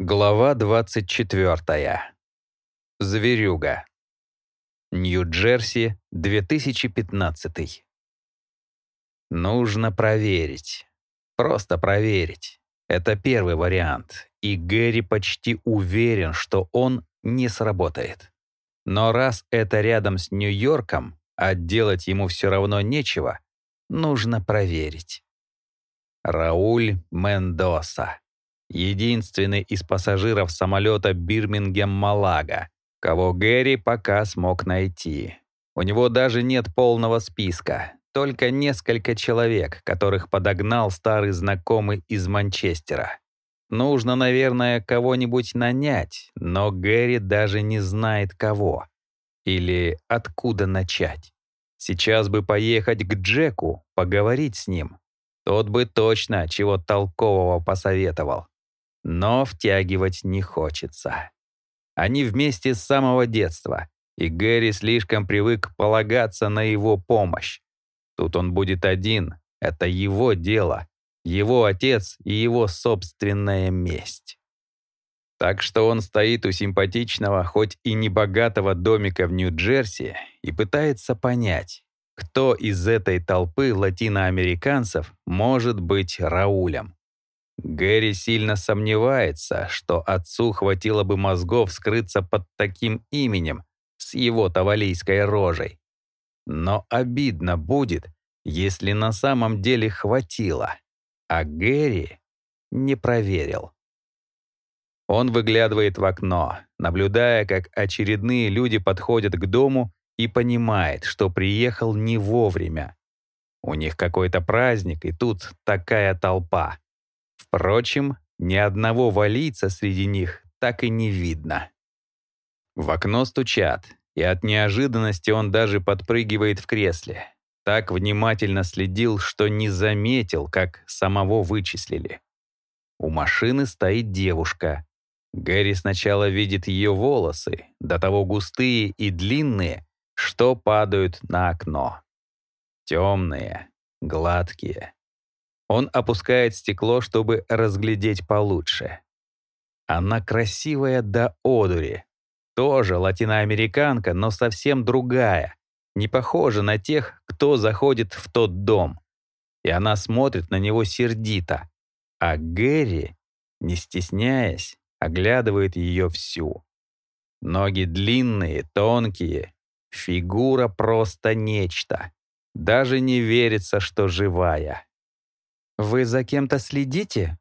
Глава 24. Зверюга. Нью-Джерси, 2015. Нужно проверить. Просто проверить. Это первый вариант, и Гэри почти уверен, что он не сработает. Но раз это рядом с Нью-Йорком, а делать ему все равно нечего, нужно проверить. Рауль Мендоса единственный из пассажиров самолета Бирмингем-Малага, кого Гэри пока смог найти. У него даже нет полного списка, только несколько человек, которых подогнал старый знакомый из Манчестера. Нужно, наверное, кого-нибудь нанять, но Гэри даже не знает кого. Или откуда начать. Сейчас бы поехать к Джеку, поговорить с ним. Тот бы точно чего толкового посоветовал но втягивать не хочется. Они вместе с самого детства, и Гэри слишком привык полагаться на его помощь. Тут он будет один, это его дело, его отец и его собственная месть. Так что он стоит у симпатичного, хоть и небогатого домика в Нью-Джерси и пытается понять, кто из этой толпы латиноамериканцев может быть Раулем. Гэри сильно сомневается, что отцу хватило бы мозгов скрыться под таким именем с его тавалийской рожей. Но обидно будет, если на самом деле хватило, а Гэри не проверил. Он выглядывает в окно, наблюдая, как очередные люди подходят к дому и понимает, что приехал не вовремя. У них какой-то праздник, и тут такая толпа. Впрочем, ни одного валийца среди них так и не видно. В окно стучат, и от неожиданности он даже подпрыгивает в кресле. Так внимательно следил, что не заметил, как самого вычислили. У машины стоит девушка. Гэри сначала видит ее волосы, до того густые и длинные, что падают на окно. Темные, гладкие, он опускает стекло, чтобы разглядеть получше. Она красивая до одури. Тоже латиноамериканка, но совсем другая. Не похожа на тех, кто заходит в тот дом. И она смотрит на него сердито. А Гэри, не стесняясь, оглядывает ее всю. Ноги длинные, тонкие. Фигура просто нечто. Даже не верится, что живая. «Вы за кем-то следите?»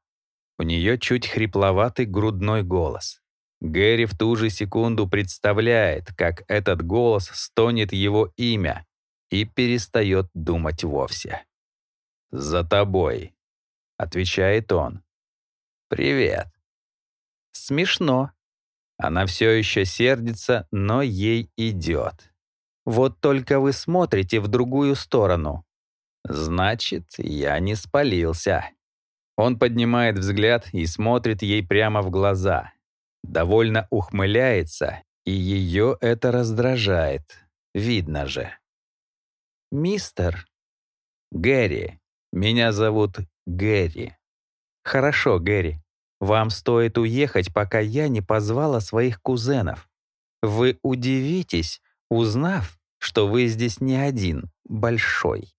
У нее чуть хрипловатый грудной голос. Гэри в ту же секунду представляет, как этот голос стонет его имя и перестает думать вовсе. «За тобой», — отвечает он. «Привет». Смешно. Она все еще сердится, но ей идет. Вот только вы смотрите в другую сторону. Значит, я не спалился. Он поднимает взгляд и смотрит ей прямо в глаза. Довольно ухмыляется, и ее это раздражает. Видно же. «Мистер». «Гэри. Меня зовут Гэри». «Хорошо, Гэри. Вам стоит уехать, пока я не позвала своих кузенов. Вы удивитесь, узнав, что вы здесь не один, большой».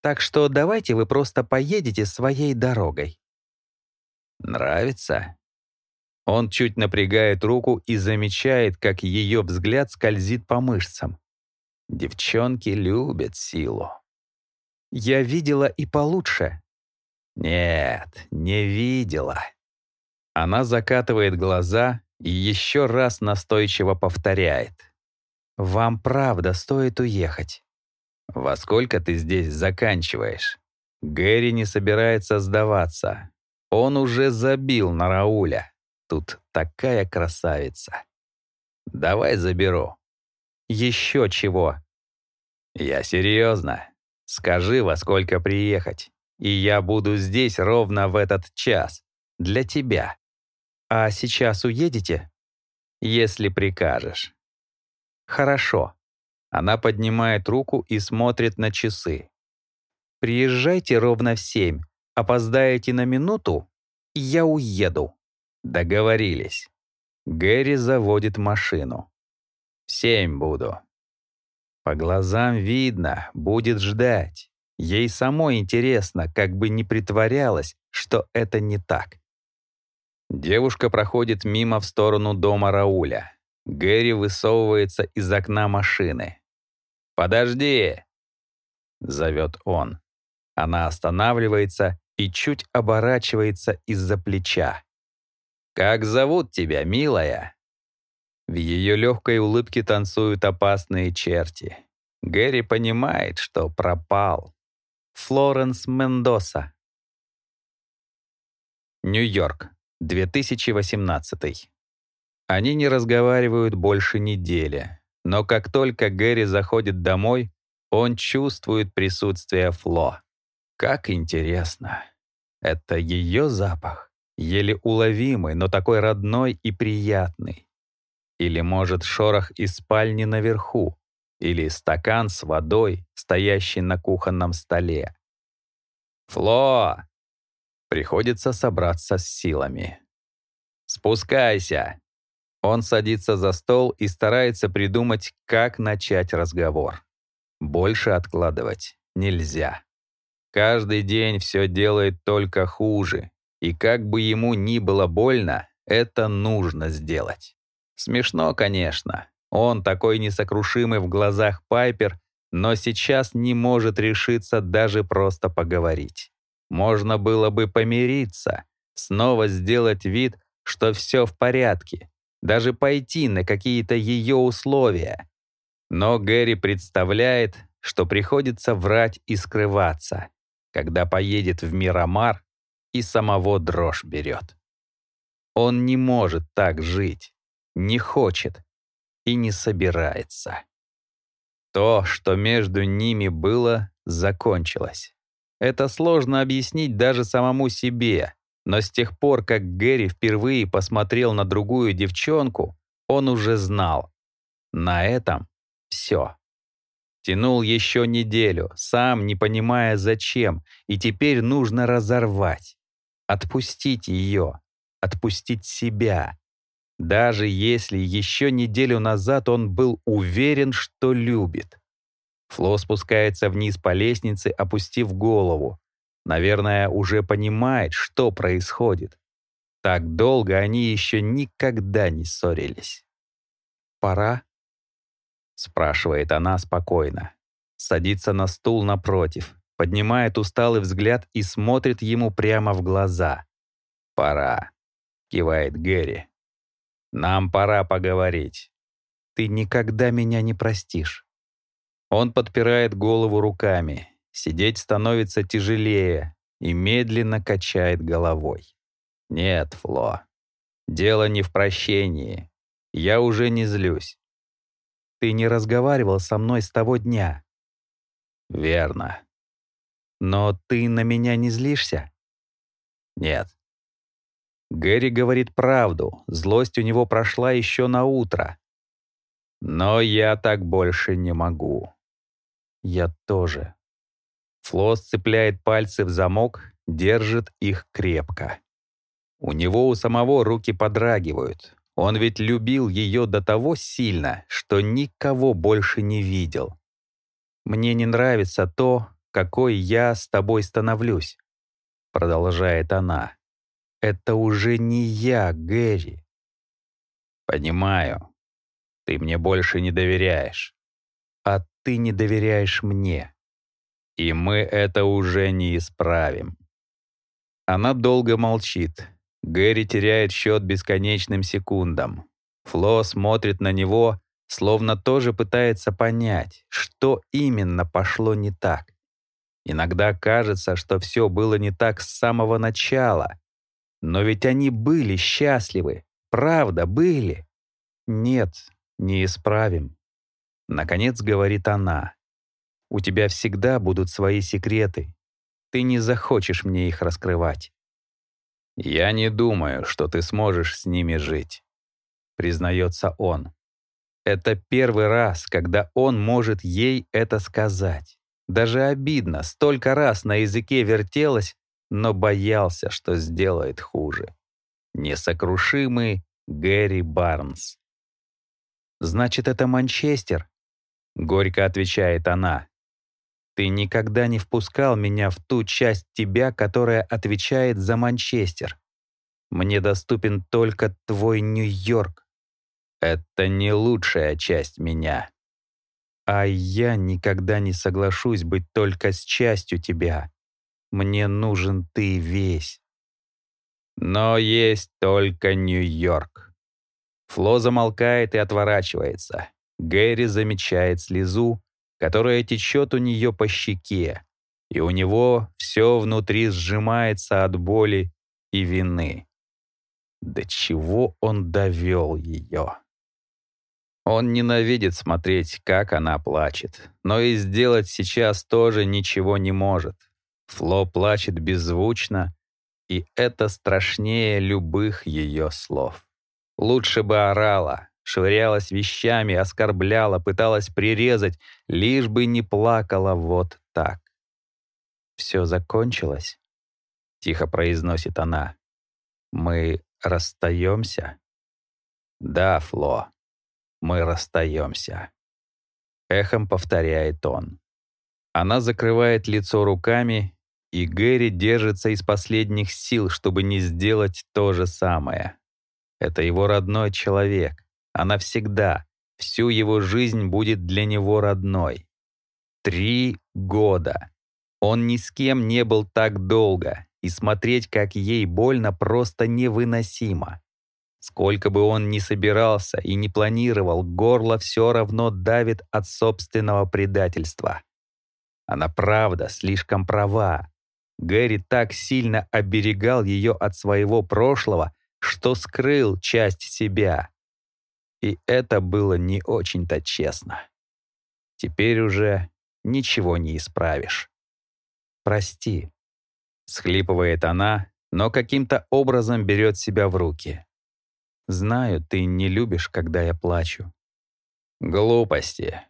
Так что давайте вы просто поедете своей дорогой». «Нравится?» Он чуть напрягает руку и замечает, как ее взгляд скользит по мышцам. Девчонки любят силу. «Я видела и получше». «Нет, не видела». Она закатывает глаза и еще раз настойчиво повторяет. «Вам правда стоит уехать. «Во сколько ты здесь заканчиваешь?» Гэри не собирается сдаваться. Он уже забил на Рауля. Тут такая красавица. «Давай заберу». «Еще чего?» «Я серьезно. Скажи, во сколько приехать, и я буду здесь ровно в этот час. Для тебя. А сейчас уедете?» «Если прикажешь». «Хорошо». Она поднимает руку и смотрит на часы. «Приезжайте ровно в семь. Опоздаете на минуту, я уеду». Договорились. Гэри заводит машину. Семь буду. По глазам видно, будет ждать. Ей самой интересно, как бы не притворялась, что это не так. Девушка проходит мимо в сторону дома Рауля. Гэри высовывается из окна машины. «Подожди!» — зовет он. Она останавливается и чуть оборачивается из-за плеча. «Как зовут тебя, милая?» В ее легкой улыбке танцуют опасные черти. Гэри понимает, что пропал. Флоренс Мендоса. Нью-Йорк, 2018. Они не разговаривают больше недели, но как только Гэри заходит домой, он чувствует присутствие Фло. Как интересно. Это ее запах, еле уловимый, но такой родной и приятный. Или, может, шорох из спальни наверху, или стакан с водой, стоящий на кухонном столе. «Фло!» Приходится собраться с силами. «Спускайся!» Он садится за стол и старается придумать, как начать разговор. Больше откладывать нельзя. Каждый день все делает только хуже, и как бы ему ни было больно, это нужно сделать. Смешно, конечно. Он такой несокрушимый в глазах Пайпер, но сейчас не может решиться даже просто поговорить. Можно было бы помириться, снова сделать вид, что все в порядке, даже пойти на какие-то ее условия. Но Гэри представляет, что приходится врать и скрываться, когда поедет в Мирамар и самого дрожь берет. Он не может так жить не хочет и не собирается. То, что между ними было, закончилось. Это сложно объяснить даже самому себе, но с тех пор, как Гэри впервые посмотрел на другую девчонку, он уже знал. На этом все. Тянул еще неделю, сам не понимая зачем, и теперь нужно разорвать. Отпустить ее, отпустить себя, даже если еще неделю назад он был уверен, что любит. Фло спускается вниз по лестнице, опустив голову. Наверное, уже понимает, что происходит. Так долго они еще никогда не ссорились. «Пора?» — спрашивает она спокойно. Садится на стул напротив, поднимает усталый взгляд и смотрит ему прямо в глаза. «Пора», — кивает Гэри. Нам пора поговорить. Ты никогда меня не простишь. Он подпирает голову руками. Сидеть становится тяжелее и медленно качает головой. Нет, Фло. Дело не в прощении. Я уже не злюсь. Ты не разговаривал со мной с того дня. Верно. Но ты на меня не злишься? Нет. Гэри говорит правду, злость у него прошла еще на утро. Но я так больше не могу. Я тоже. Флос цепляет пальцы в замок, держит их крепко. У него у самого руки подрагивают. Он ведь любил ее до того сильно, что никого больше не видел. «Мне не нравится то, какой я с тобой становлюсь», — продолжает она. Это уже не я, Гэри. Понимаю. Ты мне больше не доверяешь. А ты не доверяешь мне. И мы это уже не исправим. Она долго молчит. Гэри теряет счет бесконечным секундам. Фло смотрит на него, словно тоже пытается понять, что именно пошло не так. Иногда кажется, что все было не так с самого начала, но ведь они были счастливы. Правда, были. Нет, не исправим. Наконец говорит она. У тебя всегда будут свои секреты. Ты не захочешь мне их раскрывать. Я не думаю, что ты сможешь с ними жить, признается он. Это первый раз, когда он может ей это сказать. Даже обидно, столько раз на языке вертелось, но боялся, что сделает хуже. Несокрушимый Гэри Барнс. «Значит, это Манчестер?» — горько отвечает она. «Ты никогда не впускал меня в ту часть тебя, которая отвечает за Манчестер. Мне доступен только твой Нью-Йорк. Это не лучшая часть меня. А я никогда не соглашусь быть только с частью тебя. Мне нужен ты весь. Но есть только Нью-Йорк. Фло замолкает и отворачивается. Гэри замечает слезу, которая течет у нее по щеке, и у него все внутри сжимается от боли и вины. До чего он довел ее? Он ненавидит смотреть, как она плачет, но и сделать сейчас тоже ничего не может. Фло плачет беззвучно, и это страшнее любых ее слов. Лучше бы орала, швырялась вещами, оскорбляла, пыталась прирезать, лишь бы не плакала вот так. «Все закончилось?» — тихо произносит она. «Мы расстаемся?» «Да, Фло, мы расстаемся», — эхом повторяет он. Она закрывает лицо руками и Гэри держится из последних сил, чтобы не сделать то же самое. Это его родной человек. Она всегда, всю его жизнь будет для него родной. Три года. Он ни с кем не был так долго, и смотреть, как ей больно, просто невыносимо. Сколько бы он ни собирался и не планировал, горло все равно давит от собственного предательства. Она правда слишком права. Гэри так сильно оберегал ее от своего прошлого, что скрыл часть себя. И это было не очень-то честно. Теперь уже ничего не исправишь. «Прости», — схлипывает она, но каким-то образом берет себя в руки. «Знаю, ты не любишь, когда я плачу». «Глупости.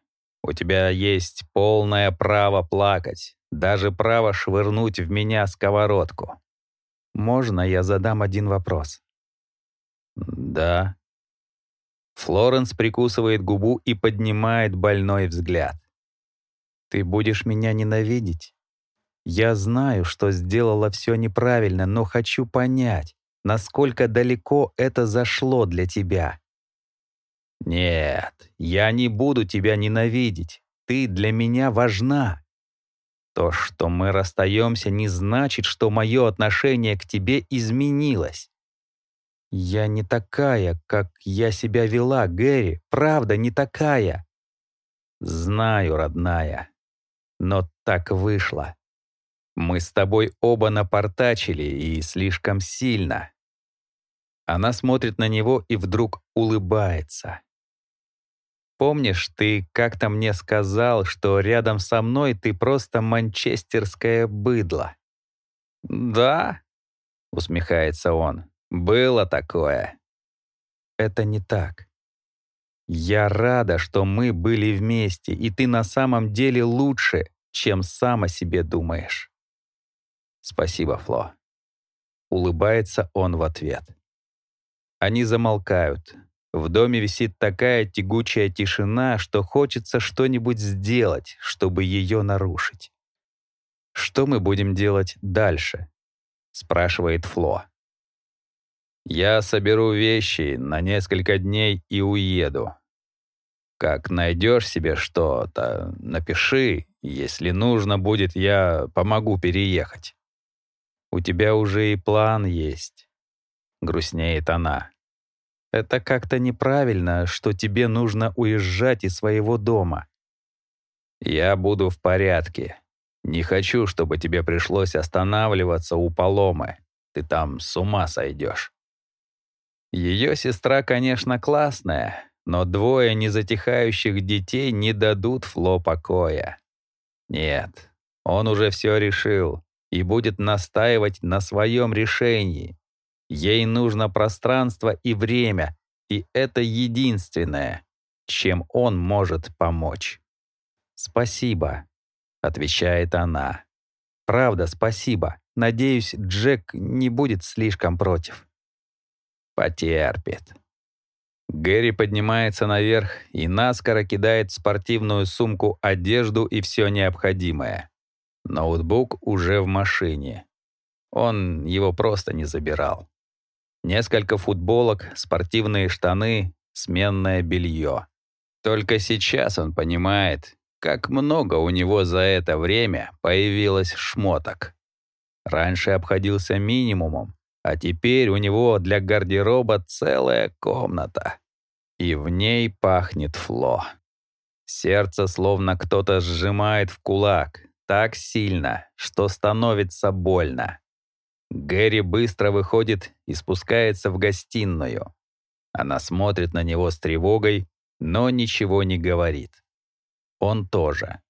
У тебя есть полное право плакать даже право швырнуть в меня сковородку. Можно я задам один вопрос? Да. Флоренс прикусывает губу и поднимает больной взгляд. Ты будешь меня ненавидеть? Я знаю, что сделала все неправильно, но хочу понять, насколько далеко это зашло для тебя. Нет, я не буду тебя ненавидеть. Ты для меня важна. То, что мы расстаемся, не значит, что мое отношение к тебе изменилось. Я не такая, как я себя вела, Гэри, правда, не такая. Знаю, родная, но так вышло. Мы с тобой оба напортачили и слишком сильно. Она смотрит на него и вдруг улыбается. Помнишь, ты как-то мне сказал, что рядом со мной ты просто манчестерское быдло?» «Да?» — усмехается он. «Было такое». «Это не так. Я рада, что мы были вместе, и ты на самом деле лучше, чем сам о себе думаешь». «Спасибо, Фло». Улыбается он в ответ. Они замолкают, в доме висит такая тягучая тишина, что хочется что-нибудь сделать, чтобы ее нарушить. «Что мы будем делать дальше?» — спрашивает Фло. «Я соберу вещи на несколько дней и уеду. Как найдешь себе что-то, напиши. Если нужно будет, я помогу переехать». «У тебя уже и план есть», — грустнеет она. Это как-то неправильно, что тебе нужно уезжать из своего дома. Я буду в порядке. Не хочу, чтобы тебе пришлось останавливаться у поломы. Ты там с ума сойдешь. Ее сестра, конечно, классная, но двое незатихающих детей не дадут Фло покоя. Нет, он уже все решил и будет настаивать на своем решении. Ей нужно пространство и время, и это единственное, чем он может помочь. «Спасибо», — отвечает она. «Правда, спасибо. Надеюсь, Джек не будет слишком против». Потерпит. Гэри поднимается наверх и наскоро кидает в спортивную сумку одежду и все необходимое. Ноутбук уже в машине. Он его просто не забирал. Несколько футболок, спортивные штаны, сменное белье. Только сейчас он понимает, как много у него за это время появилось шмоток. Раньше обходился минимумом, а теперь у него для гардероба целая комната. И в ней пахнет фло. Сердце словно кто-то сжимает в кулак, так сильно, что становится больно. Гэри быстро выходит и спускается в гостиную. Она смотрит на него с тревогой, но ничего не говорит. Он тоже.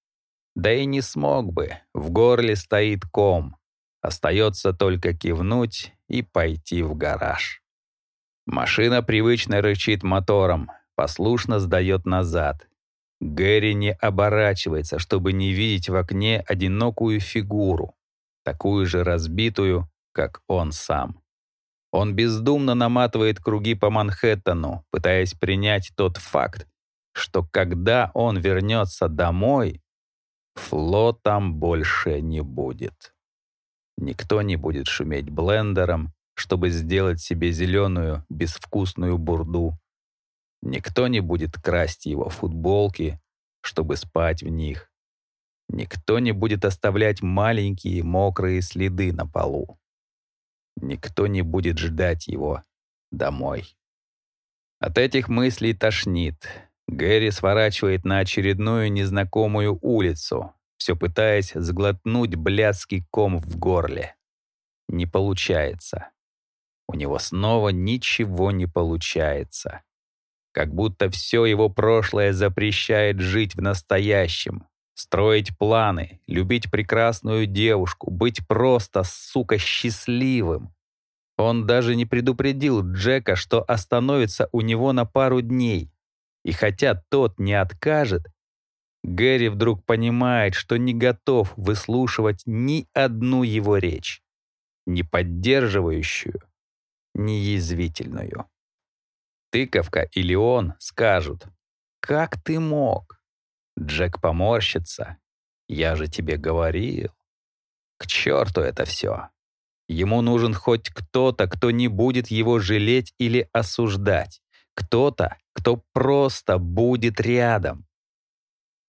Да и не смог бы, в горле стоит ком. Остается только кивнуть и пойти в гараж. Машина привычно рычит мотором, послушно сдает назад. Гэри не оборачивается, чтобы не видеть в окне одинокую фигуру, такую же разбитую, как он сам. Он бездумно наматывает круги по Манхэттену, пытаясь принять тот факт, что когда он вернется домой, Фло там больше не будет. Никто не будет шуметь блендером, чтобы сделать себе зеленую, безвкусную бурду. Никто не будет красть его футболки, чтобы спать в них. Никто не будет оставлять маленькие мокрые следы на полу. Никто не будет ждать его домой. От этих мыслей тошнит. Гэри сворачивает на очередную незнакомую улицу, все пытаясь сглотнуть блядский ком в горле. Не получается. У него снова ничего не получается. Как будто все его прошлое запрещает жить в настоящем, строить планы, любить прекрасную девушку, быть просто, сука, счастливым. Он даже не предупредил Джека, что остановится у него на пару дней. И хотя тот не откажет, Гэри вдруг понимает, что не готов выслушивать ни одну его речь, ни поддерживающую, ни язвительную. Тыковка или он скажут «Как ты мог?» Джек поморщится «Я же тебе говорил». К черту это все. Ему нужен хоть кто-то, кто не будет его жалеть или осуждать. Кто-то, кто просто будет рядом.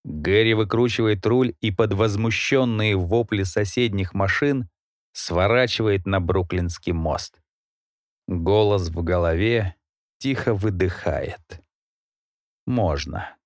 Гэри выкручивает руль и под возмущенные вопли соседних машин сворачивает на Бруклинский мост. Голос в голове тихо выдыхает. Можно.